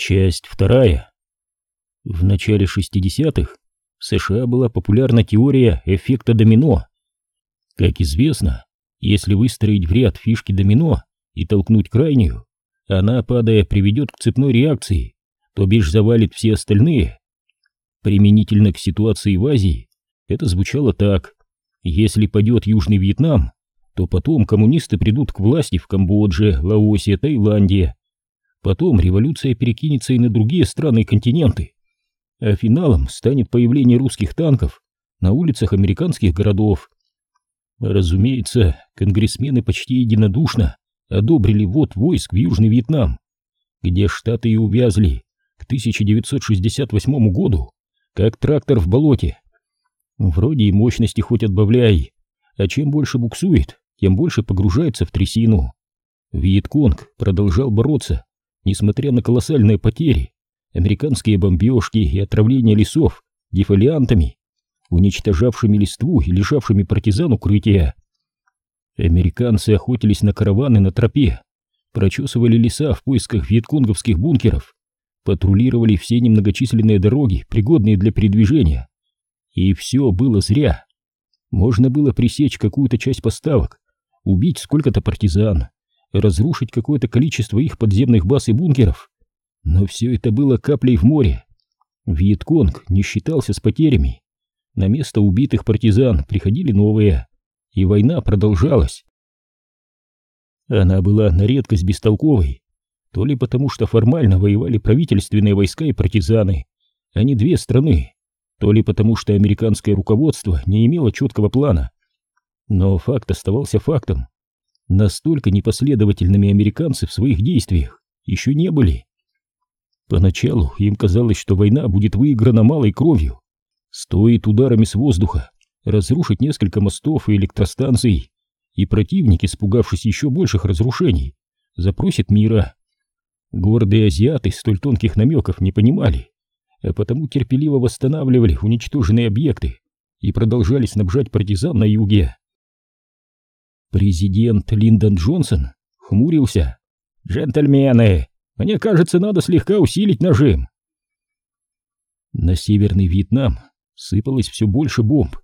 Часть вторая. В начале 60-х в США была популярна теория эффекта домино. Как известно, если выстроить в ряд фишки домино и толкнуть крайнюю, она, падая, приведет к цепной реакции, то бишь завалит все остальные. Применительно к ситуации в Азии это звучало так. Если падет Южный Вьетнам, то потом коммунисты придут к власти в Камбодже, Лаосе, Таиланде, Потом революция перекинется и на другие страны и континенты. А финалом станет появление русских танков на улицах американских городов. Разумеется, конгрессмены почти единодушно одобрили ввод войск в Южный Вьетнам, где штаты и увязли к 1968 году, как трактор в болоте. Вроде и мощности хоть отбавляй, а чем больше буксует, тем больше погружается в трясину. Вьетконг продолжал бороться Несмотря на колоссальные потери, американские бомбежки и отравление лесов дефолиантами, уничтожавшими листву и лишавшими партизан укрытия. Американцы охотились на караваны на тропе, прочесывали леса в поисках вьетконговских бункеров, патрулировали все немногочисленные дороги, пригодные для передвижения. И все было зря. Можно было пресечь какую-то часть поставок, убить сколько-то партизан, разрушить какое-то количество их подземных баз и бункеров. Но все это было каплей в море. Вьетконг не считался с потерями. На место убитых партизан приходили новые, и война продолжалась. Она была на редкость бестолковой, то ли потому, что формально воевали правительственные войска и партизаны, а не две страны, то ли потому, что американское руководство не имело четкого плана. Но факт оставался фактом. Настолько непоследовательными американцы в своих действиях еще не были. Поначалу им казалось, что война будет выиграна малой кровью. Стоит ударами с воздуха разрушить несколько мостов и электростанций, и противник, испугавшись еще больших разрушений, запросит мира. Гордые азиаты столь тонких намеков не понимали, а потому терпеливо восстанавливали уничтоженные объекты и продолжали снабжать партизан на юге. Президент Линдон Джонсон хмурился. «Джентльмены, мне кажется, надо слегка усилить нажим». На Северный Вьетнам сыпалось все больше бомб.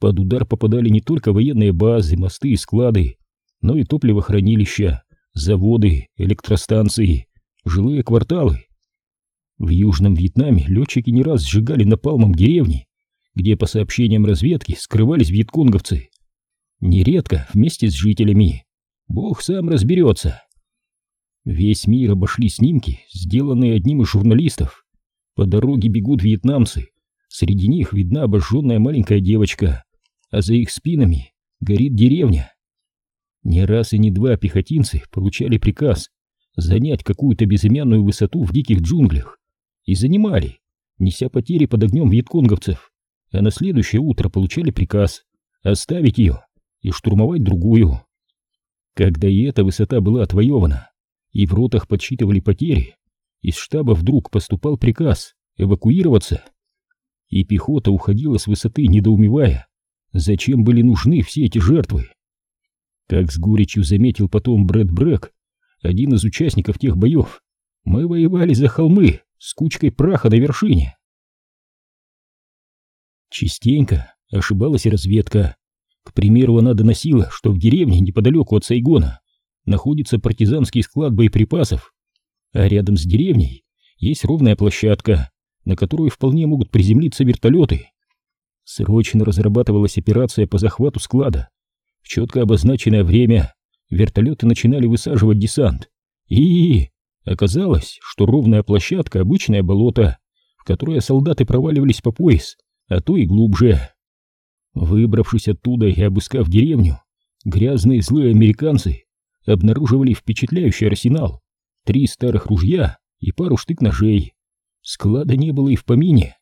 Под удар попадали не только военные базы, мосты и склады, но и топливохранилища, заводы, электростанции, жилые кварталы. В Южном Вьетнаме летчики не раз сжигали напалмом деревни, где, по сообщениям разведки, скрывались вьетконговцы нередко вместе с жителями. Бог сам разберется. Весь мир обошли снимки, сделанные одним из журналистов. По дороге бегут вьетнамцы. Среди них видна обожженная маленькая девочка, а за их спинами горит деревня. Не раз и не два пехотинцы получали приказ занять какую-то безымянную высоту в диких джунглях и занимали, неся потери под огнем вьетконговцев, а на следующее утро получали приказ оставить ее и штурмовать другую. Когда и эта высота была отвоевана, и в ротах подсчитывали потери, из штаба вдруг поступал приказ эвакуироваться, и пехота уходила с высоты, недоумевая, зачем были нужны все эти жертвы. Как с горечью заметил потом Брэд Брэк, один из участников тех боев, мы воевали за холмы с кучкой праха на вершине. Частенько ошибалась и разведка, к примеру, она доносила, что в деревне неподалеку от Сайгона находится партизанский склад боеприпасов, а рядом с деревней есть ровная площадка, на которую вполне могут приземлиться вертолеты. Срочно разрабатывалась операция по захвату склада. В четко обозначенное время вертолеты начинали высаживать десант. И оказалось, что ровная площадка — обычное болото, в которое солдаты проваливались по пояс, а то и глубже. Выбравшись оттуда и обыскав деревню, грязные злые американцы обнаруживали впечатляющий арсенал, три старых ружья и пару штык-ножей. Склада не было и в помине.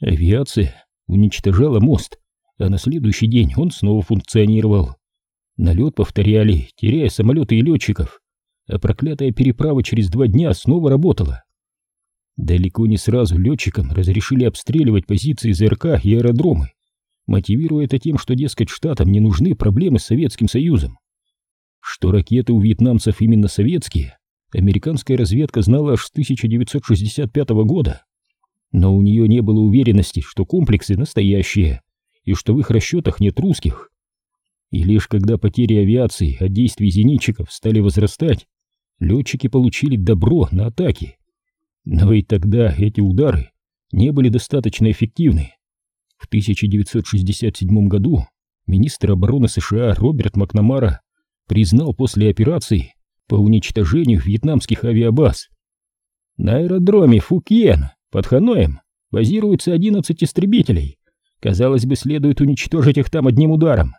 Авиация уничтожала мост, а на следующий день он снова функционировал. Налет повторяли, теряя самолеты и летчиков, а проклятая переправа через два дня снова работала. Далеко не сразу летчикам разрешили обстреливать позиции ЗРК и аэродромы, мотивируя это тем, что, дескать, штатам не нужны проблемы с Советским Союзом. Что ракеты у вьетнамцев именно советские, американская разведка знала аж с 1965 года, но у нее не было уверенности, что комплексы настоящие и что в их расчетах нет русских. И лишь когда потери авиации от действий зенитчиков стали возрастать, летчики получили добро на атаки. Но и тогда эти удары не были достаточно эффективны. В 1967 году министр обороны США Роберт Макнамара признал после операции по уничтожению вьетнамских авиабаз. На аэродроме Фукьен под Ханоем базируется 11 истребителей. Казалось бы, следует уничтожить их там одним ударом.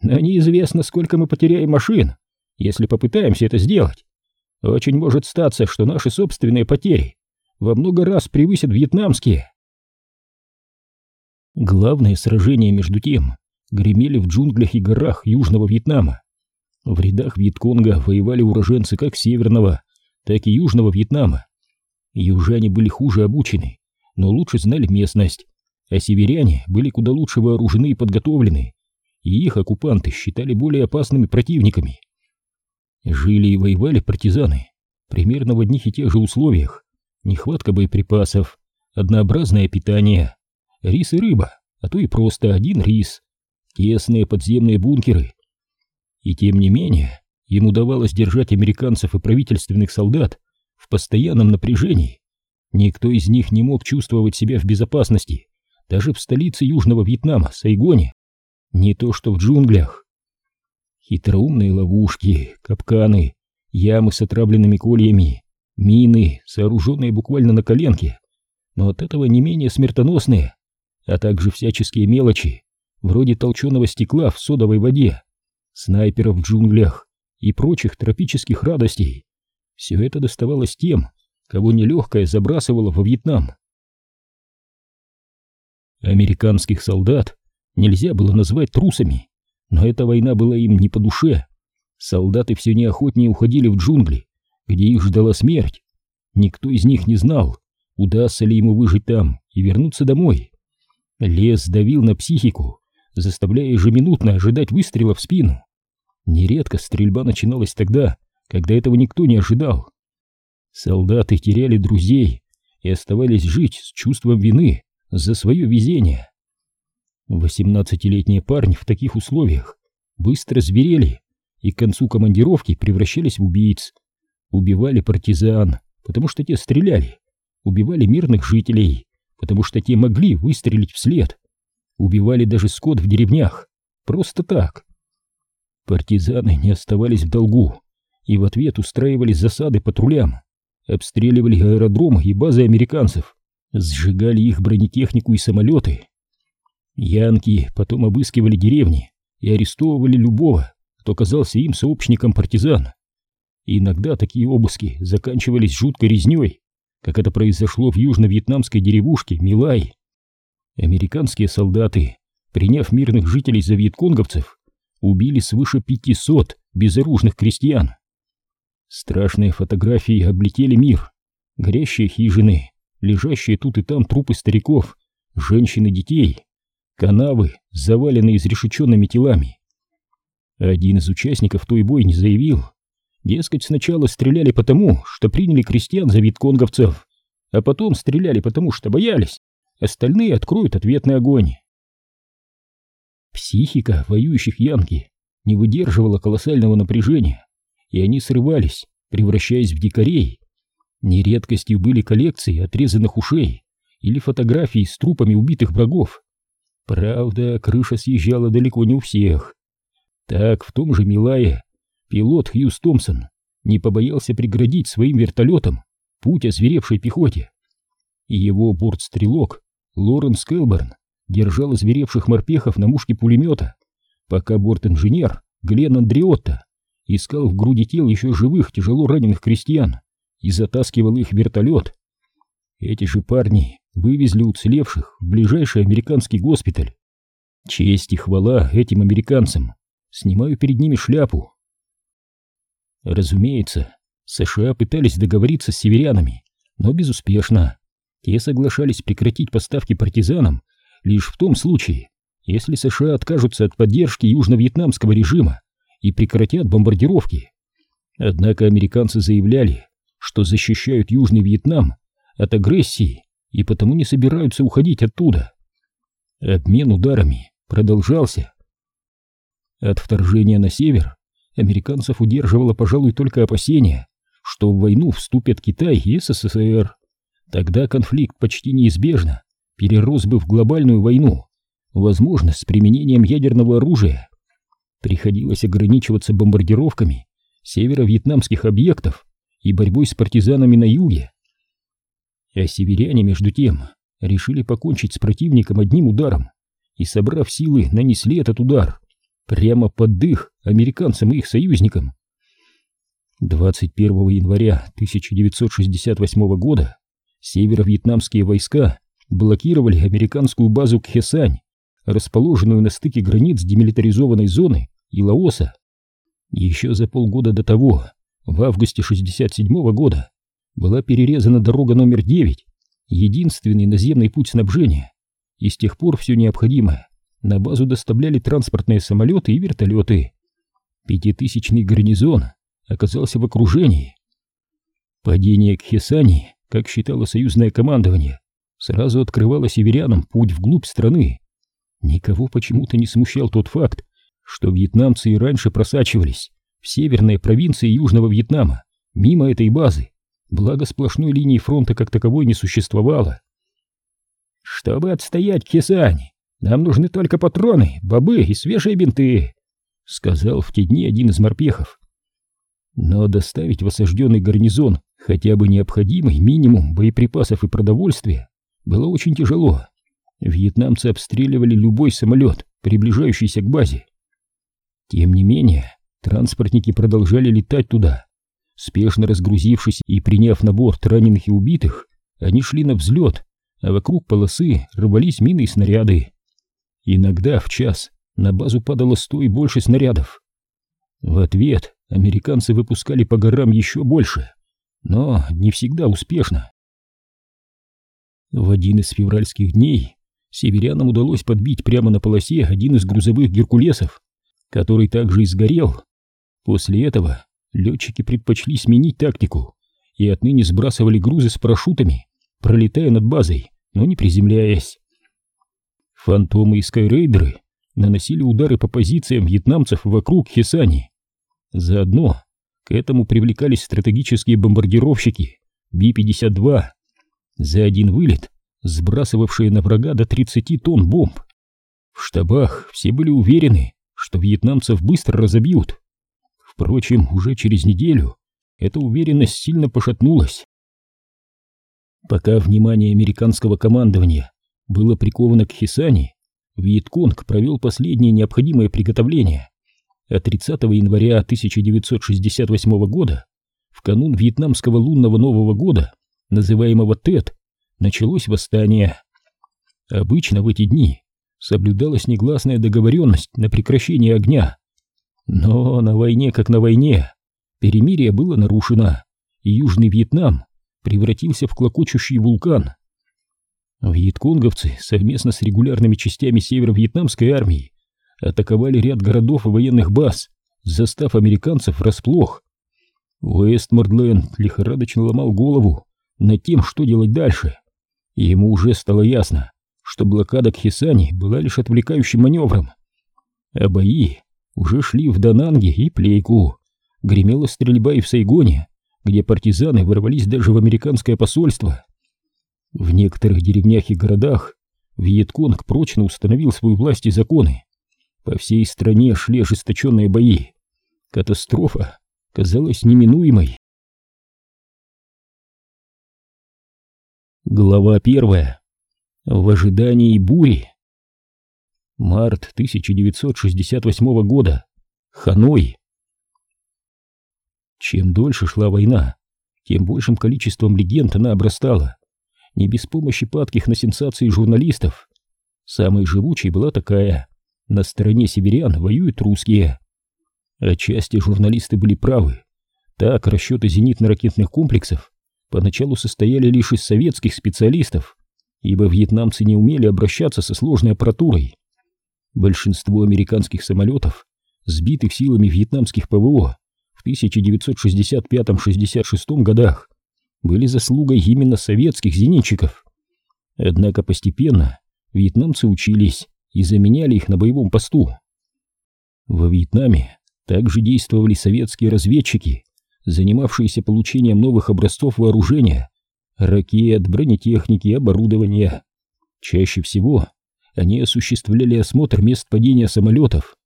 Но неизвестно, сколько мы потеряем машин, если попытаемся это сделать. Очень может статься, что наши собственные потери во много раз превысят вьетнамские. Главное сражение между тем гремели в джунглях и горах Южного Вьетнама. В рядах Вьетконга воевали уроженцы как Северного, так и Южного Вьетнама. Южане были хуже обучены, но лучше знали местность, а северяне были куда лучше вооружены и подготовлены, и их оккупанты считали более опасными противниками. Жили и воевали партизаны примерно в одних и тех же условиях. Нехватка боеприпасов, однообразное питание, рис и рыба, а то и просто один рис, тесные подземные бункеры. И тем не менее, им удавалось держать американцев и правительственных солдат в постоянном напряжении. Никто из них не мог чувствовать себя в безопасности, даже в столице Южного Вьетнама, Сайгоне. Не то что в джунглях. Хитроумные ловушки, капканы, ямы с отравленными кольями, мины, сооруженные буквально на коленке, но от этого не менее смертоносные, а также всяческие мелочи, вроде толченого стекла в содовой воде, снайперов в джунглях и прочих тропических радостей. Все это доставалось тем, кого нелегкое забрасывало во Вьетнам. Американских солдат нельзя было назвать трусами, но эта война была им не по душе. Солдаты все неохотнее уходили в джунгли, где их ждала смерть. Никто из них не знал, удастся ли ему выжить там и вернуться домой. Лес давил на психику, заставляя ежеминутно ожидать выстрела в спину. Нередко стрельба начиналась тогда, когда этого никто не ожидал. Солдаты теряли друзей и оставались жить с чувством вины за свое везение. Восемнадцатилетние парни в таких условиях быстро зверели и к концу командировки превращались в убийц. Убивали партизан, потому что те стреляли, убивали мирных жителей, потому что те могли выстрелить вслед. Убивали даже скот в деревнях, просто так. Партизаны не оставались в долгу и в ответ устраивали засады патрулям, обстреливали аэродромы и базы американцев, сжигали их бронетехнику и самолеты. Янки потом обыскивали деревни и арестовывали любого, кто казался им сообщником партизан. Иногда такие обыски заканчивались жуткой резней, как это произошло в южно-вьетнамской деревушке Милай. Американские солдаты, приняв мирных жителей за вьетконговцев, убили свыше 500 безоружных крестьян. Страшные фотографии облетели мир. Горящие хижины, лежащие тут и там трупы стариков, женщин и детей, канавы, заваленные изрешеченными телами. Один из участников той бойни заявил, дескать, сначала стреляли потому, что приняли крестьян за витконговцев, а потом стреляли потому, что боялись, остальные откроют ответный огонь. Психика воюющих янки не выдерживала колоссального напряжения, и они срывались, превращаясь в дикарей. Нередкостью были коллекции отрезанных ушей или фотографии с трупами убитых врагов. Правда, крыша съезжала далеко не у всех. Так, в том же Милае пилот Хьюз Томпсон не побоялся преградить своим вертолетом путь озверевшей пехоте. И его бортстрелок Лоренс Келберн держал озверевших морпехов на мушке пулемета, пока борт-инженер Глен Андреотта искал в груди тел еще живых тяжело раненых крестьян и затаскивал их в вертолет. Эти же парни вывезли уцелевших в ближайший американский госпиталь. Честь и хвала этим американцам. Снимаю перед ними шляпу. Разумеется, США пытались договориться с северянами, но безуспешно. Те соглашались прекратить поставки партизанам лишь в том случае, если США откажутся от поддержки южно-вьетнамского режима и прекратят бомбардировки. Однако американцы заявляли, что защищают Южный Вьетнам от агрессии и потому не собираются уходить оттуда. Обмен ударами продолжался. От вторжения на север американцев удерживало, пожалуй, только опасение, что в войну вступят Китай и СССР. Тогда конфликт почти неизбежно перерос бы в глобальную войну, возможно, с применением ядерного оружия. Приходилось ограничиваться бомбардировками северо-вьетнамских объектов и борьбой с партизанами на юге. А северяне, между тем, решили покончить с противником одним ударом и, собрав силы, нанесли этот удар прямо под дых американцам и их союзникам. 21 января 1968 года северо-вьетнамские войска блокировали американскую базу Кхесань, расположенную на стыке границ демилитаризованной зоны и Лаоса. Еще за полгода до того, в августе 67 года, была перерезана дорога номер 9, единственный наземный путь снабжения, и с тех пор все необходимое на базу доставляли транспортные самолеты и вертолеты. Пятитысячный гарнизон оказался в окружении. Падение к Хесани, как считало союзное командование, сразу открывало северянам путь вглубь страны. Никого почему-то не смущал тот факт, что вьетнамцы и раньше просачивались в северные провинции Южного Вьетнама, мимо этой базы, благо сплошной линии фронта как таковой не существовало. «Чтобы отстоять Хесани, нам нужны только патроны, бобы и свежие бинты», — сказал в те дни один из морпехов. Но доставить в осажденный гарнизон хотя бы необходимый минимум боеприпасов и продовольствия было очень тяжело. Вьетнамцы обстреливали любой самолет, приближающийся к базе. Тем не менее, транспортники продолжали летать туда. Спешно разгрузившись и приняв на борт раненых и убитых, они шли на взлет, а вокруг полосы рвались мины и снаряды. Иногда в час на базу падало сто и больше снарядов. В ответ американцы выпускали по горам еще больше, но не всегда успешно. В один из февральских дней северянам удалось подбить прямо на полосе один из грузовых геркулесов, который также и сгорел. После этого летчики предпочли сменить тактику и отныне сбрасывали грузы с парашютами, пролетая над базой, но не приземляясь. Фантомы и скайрейдеры наносили удары по позициям вьетнамцев вокруг Хесани. Заодно к этому привлекались стратегические бомбардировщики Би-52, за один вылет сбрасывавшие на врага до 30 тонн бомб. В штабах все были уверены, что вьетнамцев быстро разобьют. Впрочем, уже через неделю эта уверенность сильно пошатнулась. Пока внимание американского командования было приковано к Хисани, Вьетконг провел последние необходимые приготовления. А 30 января 1968 года, в канун вьетнамского лунного Нового года, называемого ТЭТ, началось восстание. Обычно в эти дни соблюдалась негласная договоренность на прекращение огня. Но на войне как на войне перемирие было нарушено, и Южный Вьетнам превратился в клокочущий вулкан. Вьетконговцы совместно с регулярными частями северо-вьетнамской армии атаковали ряд городов и военных баз, застав американцев врасплох. Уэстмордленд лихорадочно ломал голову над тем, что делать дальше. Ему уже стало ясно, что блокада Кхесани была лишь отвлекающим маневром. А бои уже шли в Дананге и Плейку. Гремела стрельба и в Сайгоне, где партизаны ворвались даже в американское посольство. В некоторых деревнях и городах Вьетконг прочно установил свою власть и законы. По всей стране шли ожесточенные бои. Катастрофа казалась неминуемой. Глава первая. В ожидании бури. Март 1968 года. Ханой. Чем дольше шла война, тем большим количеством легенд она обрастала не без помощи падких на сенсации журналистов. Самой живучей была такая. На стороне северян воюют русские. Отчасти журналисты были правы. Так, расчеты зенитно-ракетных комплексов поначалу состояли лишь из советских специалистов, ибо вьетнамцы не умели обращаться со сложной аппаратурой. Большинство американских самолетов, сбитых силами вьетнамских ПВО в 1965-66 годах, были заслугой именно советских зенитчиков. Однако постепенно вьетнамцы учились и заменяли их на боевом посту. Во Вьетнаме также действовали советские разведчики, занимавшиеся получением новых образцов вооружения, ракет, бронетехники и оборудования. Чаще всего они осуществляли осмотр мест падения самолетов,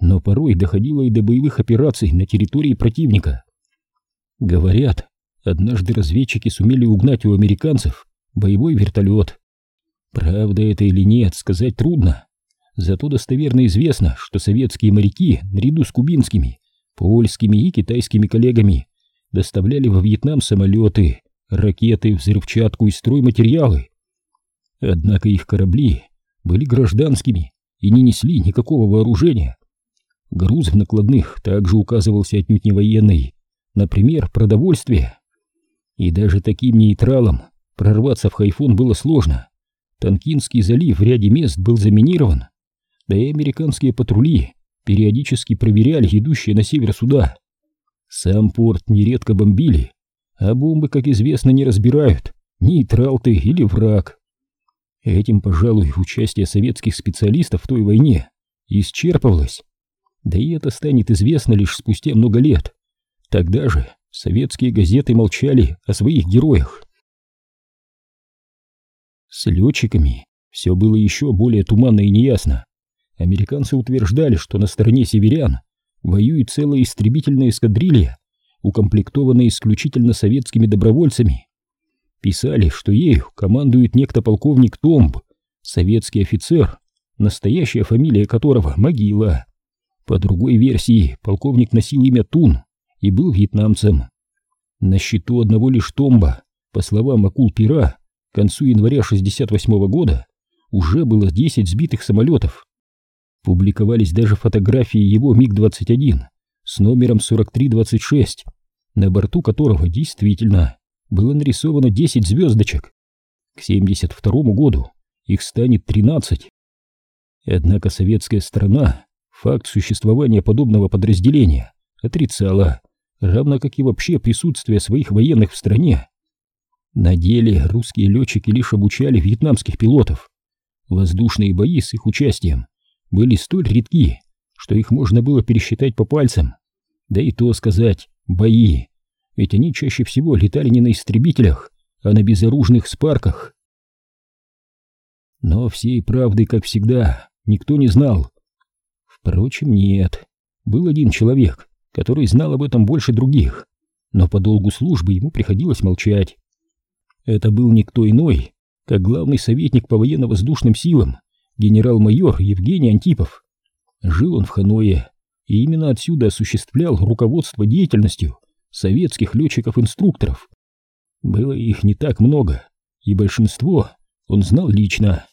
но порой доходило и до боевых операций на территории противника. Говорят, однажды разведчики сумели угнать у американцев боевой вертолет. Правда это или нет, сказать трудно. Зато достоверно известно, что советские моряки, наряду с кубинскими, польскими и китайскими коллегами, доставляли во Вьетнам самолеты, ракеты, взрывчатку и стройматериалы. Однако их корабли были гражданскими и не несли никакого вооружения. Груз в накладных также указывался отнюдь не военный, например, продовольствие. И даже таким нейтралам прорваться в Хайфон было сложно. Танкинский залив в ряде мест был заминирован, да и американские патрули периодически проверяли идущие на север суда. Сам порт нередко бомбили, а бомбы, как известно, не разбирают, нейтрал ты или враг. Этим, пожалуй, участие советских специалистов в той войне исчерпывалось. Да и это станет известно лишь спустя много лет. Тогда же советские газеты молчали о своих героях. С летчиками все было еще более туманно и неясно. Американцы утверждали, что на стороне северян воюет целая истребительная эскадрилья, укомплектованная исключительно советскими добровольцами. Писали, что ею командует некто полковник Томб, советский офицер, настоящая фамилия которого Могила. По другой версии, полковник носил имя Тун и был вьетнамцем. На счету одного лишь Томба, по словам Акул Пира, к концу января 68 -го года уже было 10 сбитых самолетов. Публиковались даже фотографии его МиГ-21 с номером 4326, на борту которого действительно было нарисовано 10 звездочек. К 72 году их станет 13. Однако советская сторона факт существования подобного подразделения отрицала, равно как и вообще присутствие своих военных в стране. На деле русские летчики лишь обучали вьетнамских пилотов. Воздушные бои с их участием были столь редки, что их можно было пересчитать по пальцам. Да и то сказать «бои», ведь они чаще всего летали не на истребителях, а на безоружных спарках. Но всей правды, как всегда, никто не знал. Впрочем, нет. Был один человек, который знал об этом больше других, но по долгу службы ему приходилось молчать. Это был никто иной, как главный советник по военно-воздушным силам, генерал-майор Евгений Антипов. Жил он в Ханое, и именно отсюда осуществлял руководство деятельностью советских летчиков-инструкторов. Было их не так много, и большинство он знал лично.